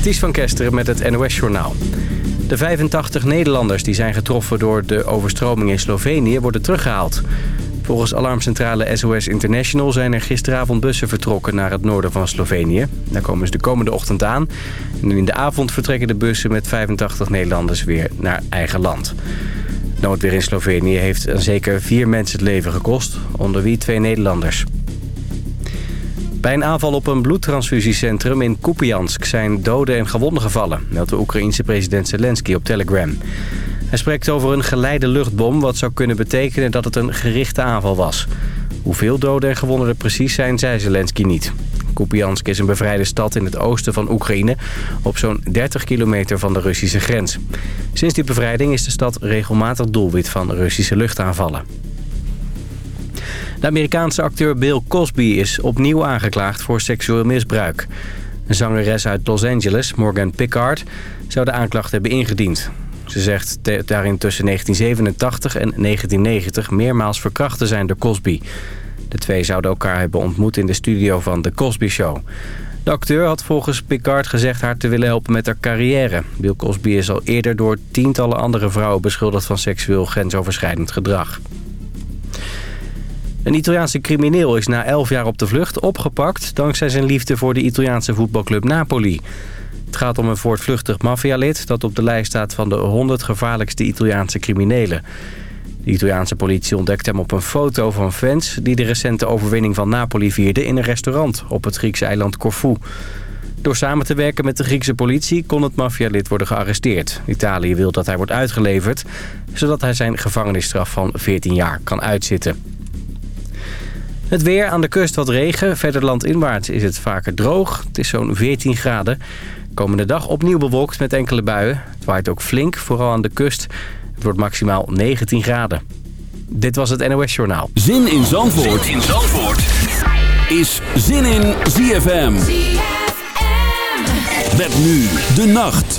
Het is van Kesteren met het NOS-journaal. De 85 Nederlanders die zijn getroffen door de overstroming in Slovenië worden teruggehaald. Volgens alarmcentrale SOS International zijn er gisteravond bussen vertrokken naar het noorden van Slovenië. Daar komen ze de komende ochtend aan. En in de avond vertrekken de bussen met 85 Nederlanders weer naar eigen land. Noodweer in Slovenië heeft zeker vier mensen het leven gekost, onder wie twee Nederlanders. Bij een aanval op een bloedtransfusiecentrum in Kupiansk zijn doden en gewonden gevallen. meldt de Oekraïense president Zelensky op Telegram. Hij spreekt over een geleide luchtbom, wat zou kunnen betekenen dat het een gerichte aanval was. Hoeveel doden en gewonden er precies zijn, zei Zelensky niet. Kupiansk is een bevrijde stad in het oosten van Oekraïne... op zo'n 30 kilometer van de Russische grens. Sinds die bevrijding is de stad regelmatig doelwit van Russische luchtaanvallen. De Amerikaanse acteur Bill Cosby is opnieuw aangeklaagd voor seksueel misbruik. Een zangeres uit Los Angeles, Morgan Pickard, zou de aanklacht hebben ingediend. Ze zegt daarin tussen 1987 en 1990 meermaals verkracht te zijn door Cosby. De twee zouden elkaar hebben ontmoet in de studio van The Cosby Show. De acteur had volgens Picard gezegd haar te willen helpen met haar carrière. Bill Cosby is al eerder door tientallen andere vrouwen beschuldigd van seksueel grensoverschrijdend gedrag. Een Italiaanse crimineel is na 11 jaar op de vlucht opgepakt... dankzij zijn liefde voor de Italiaanse voetbalclub Napoli. Het gaat om een voortvluchtig maffialid... dat op de lijst staat van de 100 gevaarlijkste Italiaanse criminelen. De Italiaanse politie ontdekte hem op een foto van fans... die de recente overwinning van Napoli vierden in een restaurant... op het Griekse eiland Corfu. Door samen te werken met de Griekse politie kon het maffialid worden gearresteerd. Italië wil dat hij wordt uitgeleverd... zodat hij zijn gevangenisstraf van 14 jaar kan uitzitten. Het weer aan de kust wat regen. Verder landinwaarts is het vaker droog. Het is zo'n 14 graden. Komende dag opnieuw bewolkt met enkele buien. Het waait ook flink, vooral aan de kust. Het wordt maximaal 19 graden. Dit was het NOS Journaal. Zin in Zandvoort, is Zin in ZFM. ZFM. Met nu de nacht.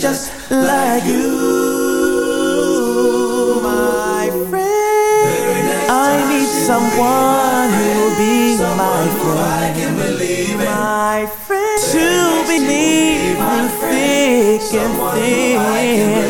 just like you, my friend. I need someone who will be my friend, my friend to believe through thick and thin.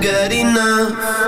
good enough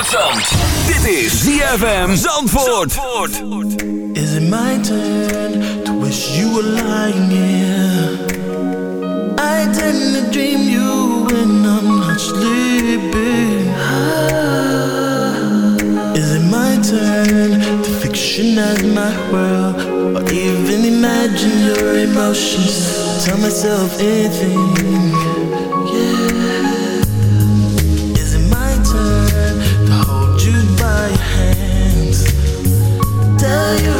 het zand. Dit is ZFM Zandvoort. Zandvoort. Is it my turn to wish you were lying here? I tend to dream you when I'm not sleeping. Is it my turn to fictionize my world? Or even imagine your emotions? Tell myself anything. you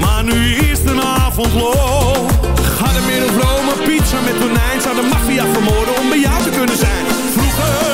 maar nu is de avond lo. Ga de vrome pizza met tonijn. Zou de maffia vermoorden om bij jou te kunnen zijn? Vroeger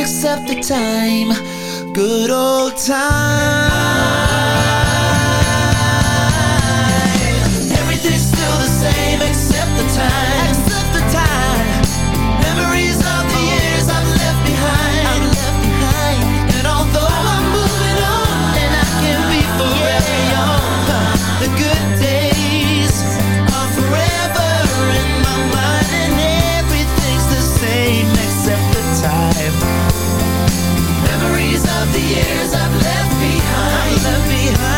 accept the time, good old time. years I've left behind. I've left behind.